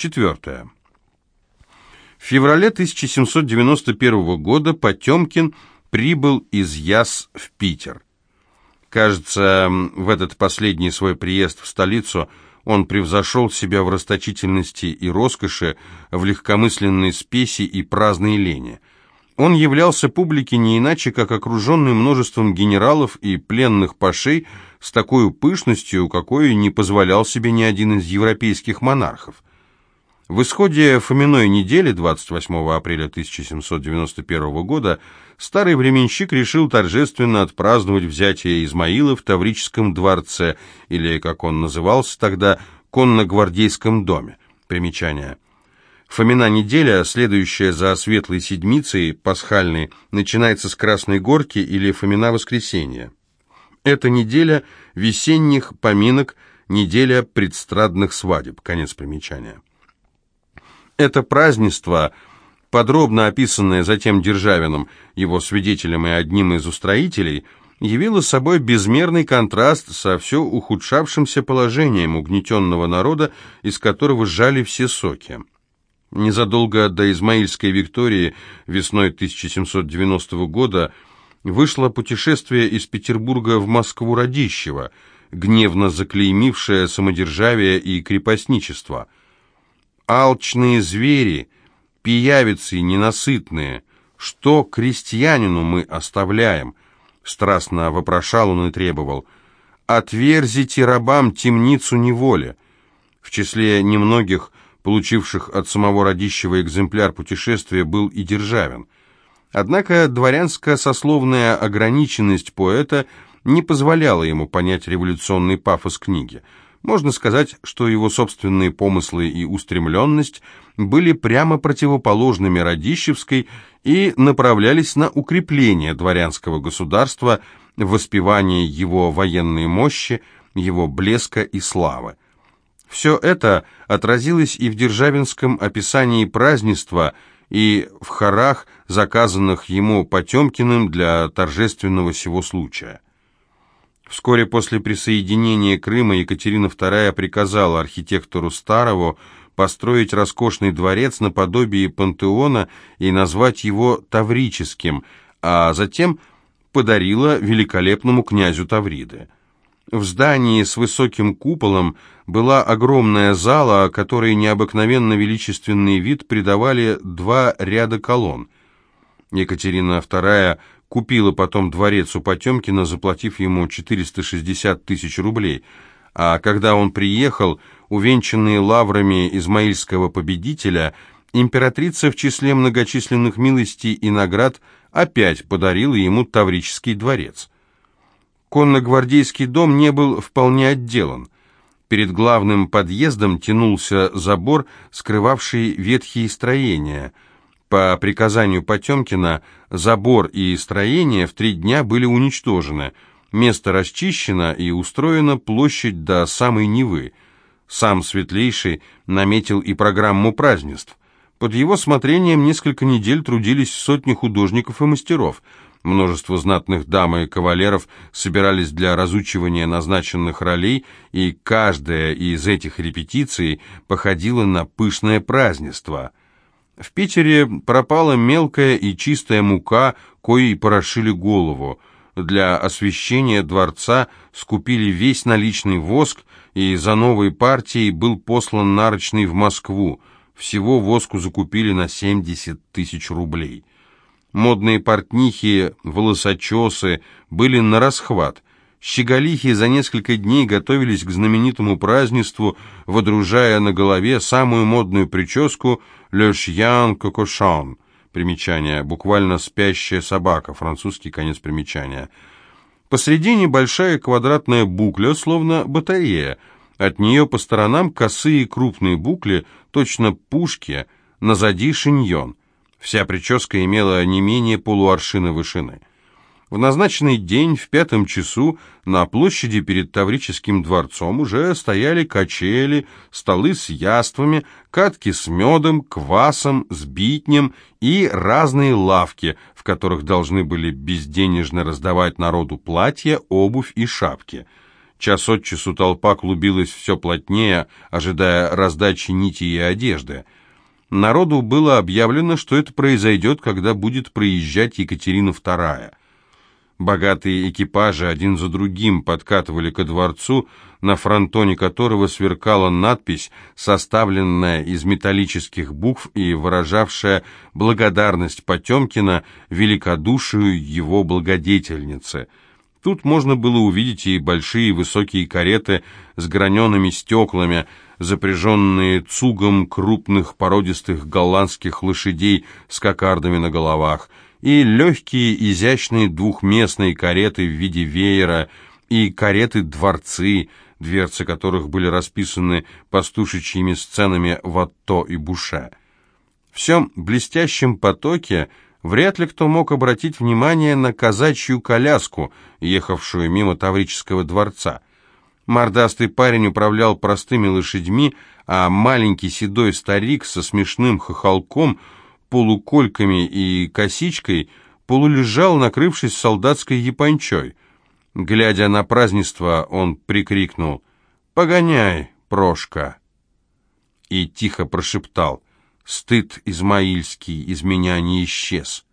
Четвертое. В феврале 1791 года Потемкин прибыл из Яс в Питер. Кажется, в этот последний свой приезд в столицу он превзошел себя в расточительности и роскоши, в легкомысленной спеси и праздной лени. Он являлся публике не иначе, как окруженный множеством генералов и пленных пашей с такой пышностью, какой не позволял себе ни один из европейских монархов. В исходе Фоминой недели 28 апреля 1791 года старый временщик решил торжественно отпраздновать взятие Измаила в Таврическом дворце, или, как он назывался тогда, конногвардейском доме. Примечание. Фомина неделя, следующая за Светлой Седмицей, пасхальной, начинается с Красной Горки или Фомина воскресенья. Это неделя весенних поминок, неделя предстрадных свадеб. Конец примечания. Это празднество, подробно описанное затем Державиным, его свидетелем и одним из устроителей, явило собой безмерный контраст со все ухудшавшимся положением угнетенного народа, из которого сжали все соки. Незадолго до Измаильской Виктории весной 1790 года вышло путешествие из Петербурга в Москву-Радищево, гневно заклеймившее самодержавие и крепостничество – алчные звери, пиявицы ненасытные, что крестьянину мы оставляем?» Страстно вопрошал он и требовал. «Отверзите рабам темницу неволи». В числе немногих, получивших от самого Радищева экземпляр путешествия, был и Державин. Однако дворянско-сословная ограниченность поэта не позволяла ему понять революционный пафос книги – можно сказать, что его собственные помыслы и устремленность были прямо противоположными Радищевской и направлялись на укрепление дворянского государства, воспевание его военной мощи, его блеска и славы. Все это отразилось и в Державинском описании празднества, и в хорах, заказанных ему Потемкиным для торжественного сего случая. Вскоре после присоединения Крыма Екатерина II приказала архитектору Старову построить роскошный дворец наподобие пантеона и назвать его Таврическим, а затем подарила великолепному князю Тавриды. В здании с высоким куполом была огромная зала, которой необыкновенно величественный вид придавали два ряда колонн. Екатерина II купила потом дворец у Потемкина, заплатив ему 460 тысяч рублей, а когда он приехал, увенчанный лаврами измаильского победителя, императрица в числе многочисленных милостей и наград опять подарила ему Таврический дворец. Конногвардейский дом не был вполне отделан. Перед главным подъездом тянулся забор, скрывавший ветхие строения – по приказанию Потемкина забор и строение в три дня были уничтожены, место расчищено и устроена площадь до самой Невы. Сам Светлейший наметил и программу празднеств. Под его смотрением несколько недель трудились сотни художников и мастеров. Множество знатных дам и кавалеров собирались для разучивания назначенных ролей, и каждая из этих репетиций походила на пышное празднество – в Питере пропала мелкая и чистая мука, коей порошили голову. Для освещения дворца скупили весь наличный воск, и за новой партией был послан нарочный в Москву. Всего воску закупили на 70 тысяч рублей. Модные портнихи, волосочесы были на расхват – Щеголихи за несколько дней готовились к знаменитому празднеству, водружая на голове самую модную прическу «Le chien cocochon». Примечание. Буквально «спящая собака». Французский конец примечания. Посредине большая квадратная букля, словно батарея. От нее по сторонам косые крупные букли, точно пушки, назади шиньон. Вся прическа имела не менее полуаршина вышины. В назначенный день в пятом часу на площади перед Таврическим дворцом уже стояли качели, столы с яствами, катки с медом, квасом, сбитнем и разные лавки, в которых должны были безденежно раздавать народу платья, обувь и шапки. Час от часу толпа клубилась все плотнее, ожидая раздачи нити и одежды. Народу было объявлено, что это произойдет, когда будет проезжать Екатерина II. Богатые экипажи один за другим подкатывали ко дворцу, на фронтоне которого сверкала надпись, составленная из металлических букв и выражавшая благодарность Потемкина великодушию его благодетельницы. Тут можно было увидеть и большие высокие кареты с гранеными стеклами, запряженные цугом крупных породистых голландских лошадей с кокардами на головах, и легкие изящные двухместные кареты в виде веера, и кареты-дворцы, дверцы которых были расписаны пастушечьими сценами Ватто и Буше. В всем блестящем потоке вряд ли кто мог обратить внимание на казачью коляску, ехавшую мимо Таврического дворца. Мордастый парень управлял простыми лошадьми, а маленький седой старик со смешным хохолком – полукольками и косичкой, полулежал, накрывшись солдатской япончой. Глядя на празднество, он прикрикнул «Погоняй, Прошка!» и тихо прошептал «Стыд измаильский из меня не исчез».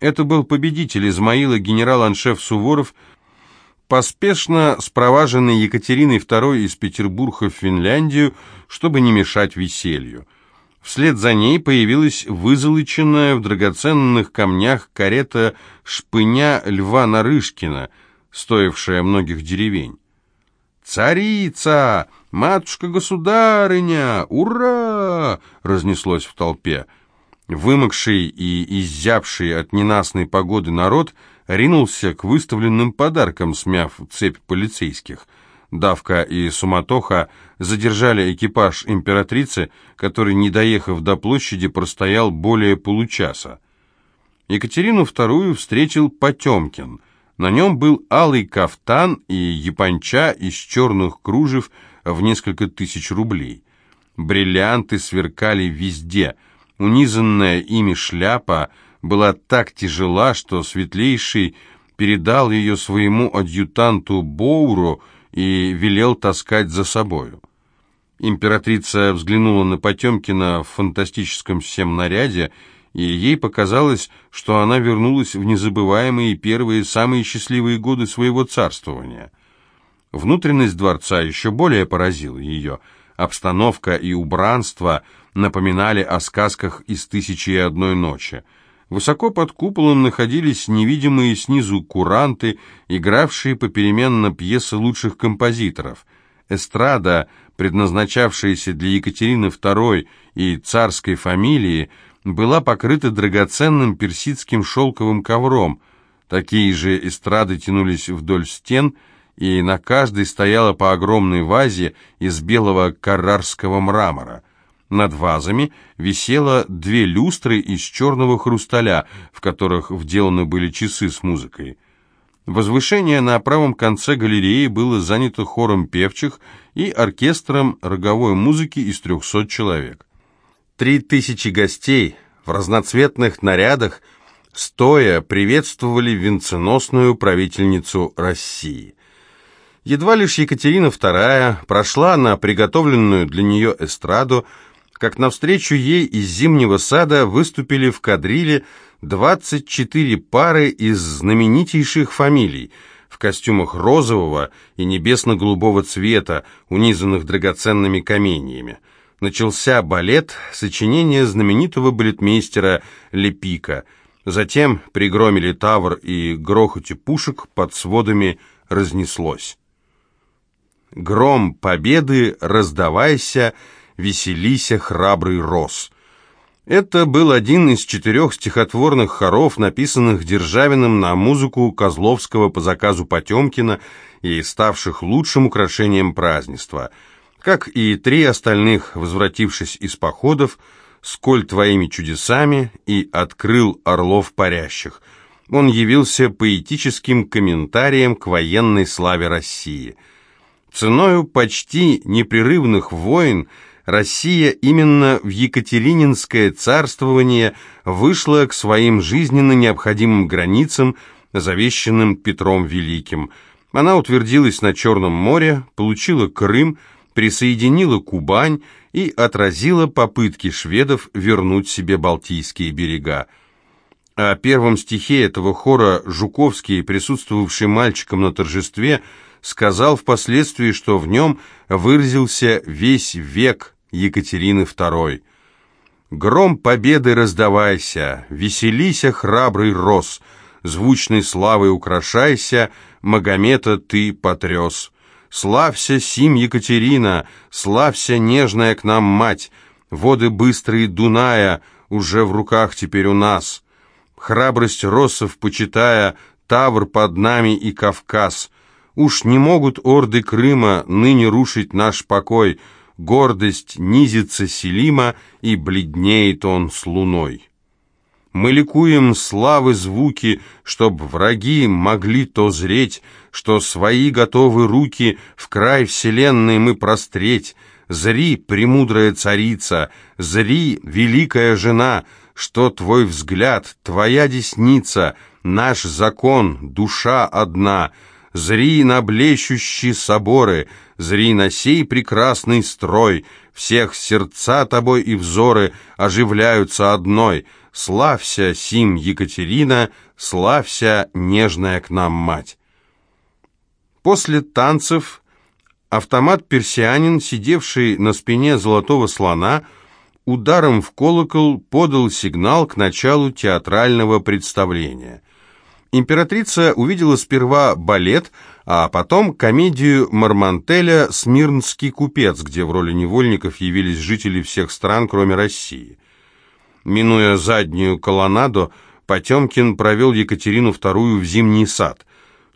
Это был победитель Измаила генерал-аншеф Суворов, поспешно спроваженный Екатериной II из Петербурга в Финляндию, чтобы не мешать веселью. Вслед за ней появилась вызолоченная в драгоценных камнях карета шпыня Льва Нарышкина, стоившая многих деревень. «Царица! Матушка-государыня! Ура!» разнеслось в толпе. Вымокший и изябший от ненастной погоды народ ринулся к выставленным подаркам, смяв цепь полицейских – Давка и суматоха задержали экипаж императрицы, который, не доехав до площади, простоял более получаса. Екатерину II встретил Потемкин. На нем был алый кафтан и японча из черных кружев в несколько тысяч рублей. Бриллианты сверкали везде. Унизанная ими шляпа была так тяжела, что светлейший передал ее своему адъютанту Боуру, и велел таскать за собою. Императрица взглянула на Потемкина в фантастическом всем наряде, и ей показалось, что она вернулась в незабываемые первые, самые счастливые годы своего царствования. Внутренность дворца еще более поразила ее. Обстановка и убранство напоминали о сказках из «Тысячи и одной ночи». Высоко под куполом находились невидимые снизу куранты, игравшие попеременно пьесы лучших композиторов. Эстрада, предназначавшаяся для Екатерины II и царской фамилии, была покрыта драгоценным персидским шелковым ковром. Такие же эстрады тянулись вдоль стен, и на каждой стояла по огромной вазе из белого каррарского мрамора – над вазами висело две люстры из черного хрусталя, в которых вделаны были часы с музыкой. Возвышение на правом конце галереи было занято хором певчих и оркестром роговой музыки из трехсот человек. Три тысячи гостей в разноцветных нарядах стоя приветствовали венценосную правительницу России. Едва лишь Екатерина II прошла на приготовленную для нее эстраду, как навстречу ей из зимнего сада выступили в кадриле 24 пары из знаменитейших фамилий в костюмах розового и небесно-голубого цвета, унизанных драгоценными каменьями. Начался балет, сочинение знаменитого балетмейстера Лепика. Затем пригромили тавр и грохоте пушек под сводами разнеслось. Гром победы, раздавайся, — «Веселися, храбрый рос». Это был один из четырех стихотворных хоров, написанных Державиным на музыку Козловского по заказу Потемкина и ставших лучшим украшением празднества. Как и три остальных, возвратившись из походов, «Сколь твоими чудесами» и «Открыл орлов парящих», он явился поэтическим комментарием к военной славе России. Ценою почти непрерывных войн – Россия именно в Екатерининское царствование вышла к своим жизненно необходимым границам, завещанным Петром Великим. Она утвердилась на Черном море, получила Крым, присоединила Кубань и отразила попытки шведов вернуть себе Балтийские берега. О первом стихе этого хора Жуковский, присутствовавший мальчиком на торжестве, сказал впоследствии, что в нем выразился весь век Екатерины II. «Гром победы раздавайся, веселися, храбрый рос, звучной славой украшайся, Магомета ты потряс. Славься, сим Екатерина, славься, нежная к нам мать, воды быстрые Дуная уже в руках теперь у нас. Храбрость россов почитая, Тавр под нами и Кавказ. Уж не могут орды Крыма ныне рушить наш покой, гордость низится Селима, и бледнеет он с луной. Мы ликуем славы звуки, чтоб враги могли то зреть, что свои готовы руки в край вселенной мы простреть. Зри, премудрая царица, зри, великая жена, что твой взгляд, твоя десница, наш закон, душа одна. Зри на блещущие соборы, зри на сей прекрасный строй, всех сердца тобой и взоры оживляются одной — Славься, сим Екатерина, славься, нежная к нам мать. После танцев автомат-персианин, сидевший на спине золотого слона, ударом в колокол подал сигнал к началу театрального представления. Императрица увидела сперва балет, а потом комедию Мармантеля «Смирнский купец», где в роли невольников явились жители всех стран, кроме России. Минуя заднюю колоннаду, Потемкин провел Екатерину II в зимний сад.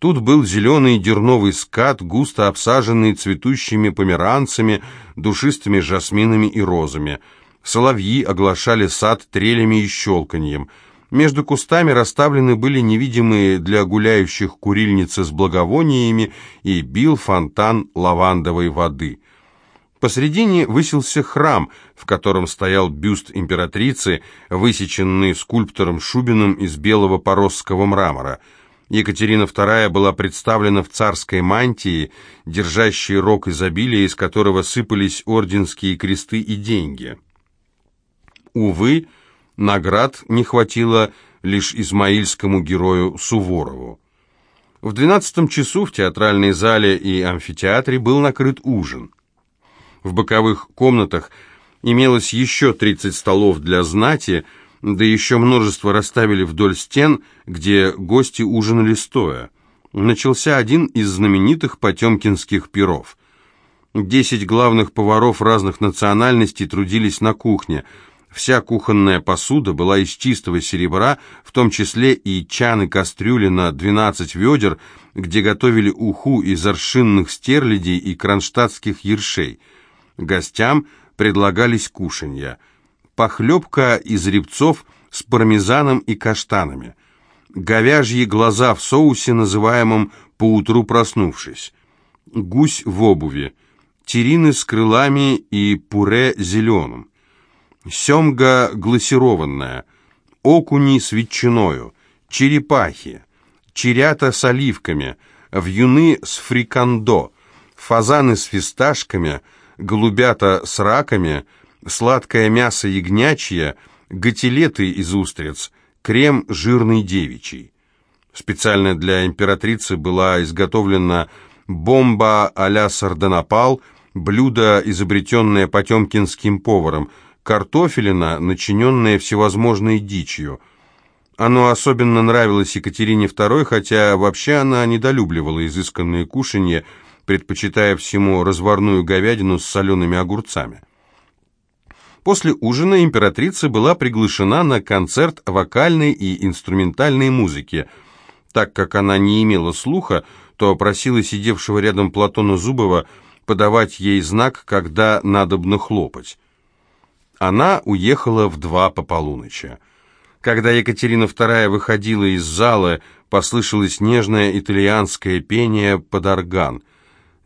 Тут был зеленый дерновый скат, густо обсаженный цветущими померанцами, душистыми жасминами и розами. Соловьи оглашали сад трелями и щелканьем. Между кустами расставлены были невидимые для гуляющих курильницы с благовониями и бил фонтан лавандовой воды. Посредине высился храм, в котором стоял бюст императрицы, высеченный скульптором Шубиным из белого поросского мрамора. Екатерина II была представлена в царской мантии, держащей рог изобилия, из которого сыпались орденские кресты и деньги. Увы, наград не хватило лишь измаильскому герою Суворову. В двенадцатом часу в театральной зале и амфитеатре был накрыт ужин. В боковых комнатах имелось еще 30 столов для знати, да еще множество расставили вдоль стен, где гости ужинали стоя. Начался один из знаменитых потемкинских пиров. Десять главных поваров разных национальностей трудились на кухне. Вся кухонная посуда была из чистого серебра, в том числе и чаны кастрюли на 12 ведер, где готовили уху из аршинных стерлядей и кронштадтских ершей – Гостям предлагались кушанья. Похлебка из рябцов с пармезаном и каштанами. Говяжьи глаза в соусе, называемом «поутру проснувшись». Гусь в обуви. Терины с крылами и пуре зеленым. Семга глассированная. Окуни с ветчиною. Черепахи. Черята с оливками. Вьюны с фрикандо. Фазаны с фисташками – голубята с раками, сладкое мясо ягнячье, готелеты из устриц, крем жирный девичий. Специально для императрицы была изготовлена бомба а-ля сардонапал, блюдо, изобретенное потемкинским поваром, картофелина, начиненная всевозможной дичью. Оно особенно нравилось Екатерине II, хотя вообще она недолюбливала изысканные кушанья, предпочитая всему разварную говядину с солеными огурцами. После ужина императрица была приглашена на концерт вокальной и инструментальной музыки. Так как она не имела слуха, то просила сидевшего рядом Платона Зубова подавать ей знак, когда надобно хлопать. Она уехала в два по полуночи. Когда Екатерина II выходила из зала, послышалось нежное итальянское пение под орган.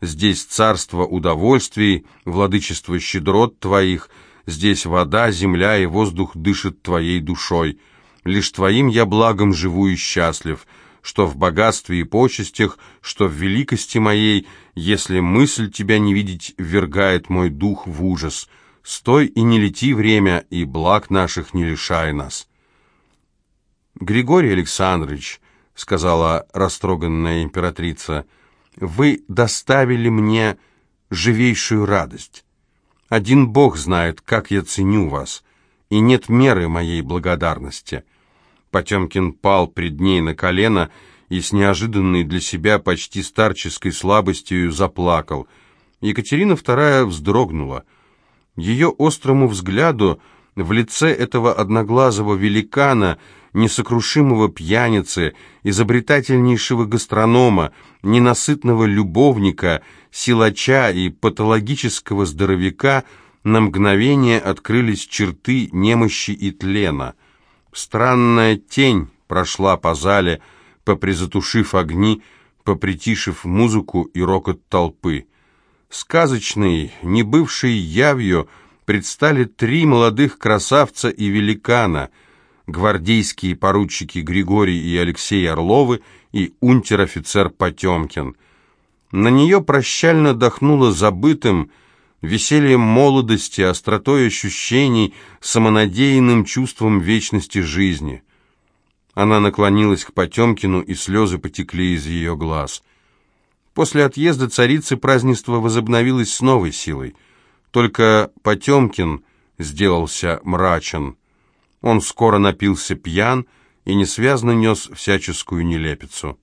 Здесь царство удовольствий, владычество щедрот твоих, здесь вода, земля и воздух дышат твоей душой. Лишь твоим я благом живу и счастлив, что в богатстве и почестях, что в великости моей, если мысль тебя не видеть ввергает мой дух в ужас. Стой и не лети время, и благ наших не лишай нас». «Григорий Александрович», — сказала растроганная императрица, — «вы доставили мне живейшую радость. Один Бог знает, как я ценю вас, и нет меры моей благодарности». Потемкин пал пред ней на колено и с неожиданной для себя почти старческой слабостью заплакал. Екатерина II вздрогнула. Ее острому взгляду в лице этого одноглазого великана, несокрушимого пьяницы, изобретательнейшего гастронома, ненасытного любовника, силача и патологического здоровяка на мгновение открылись черты немощи и тлена — Странная тень прошла по зале, попризатушив огни, попритишив музыку и рокот толпы. Сказочный, не бывший явью, предстали три молодых красавца и великана, гвардейские поручики Григорий и Алексей Орловы и унтер-офицер Потемкин. На нее прощально дохнуло забытым, весельем молодости, остротой ощущений, самонадеянным чувством вечности жизни. Она наклонилась к Потемкину, и слезы потекли из ее глаз. После отъезда царицы празднество возобновилось с новой силой. Только Потемкин сделался мрачен. Он скоро напился пьян и несвязно нес всяческую нелепицу.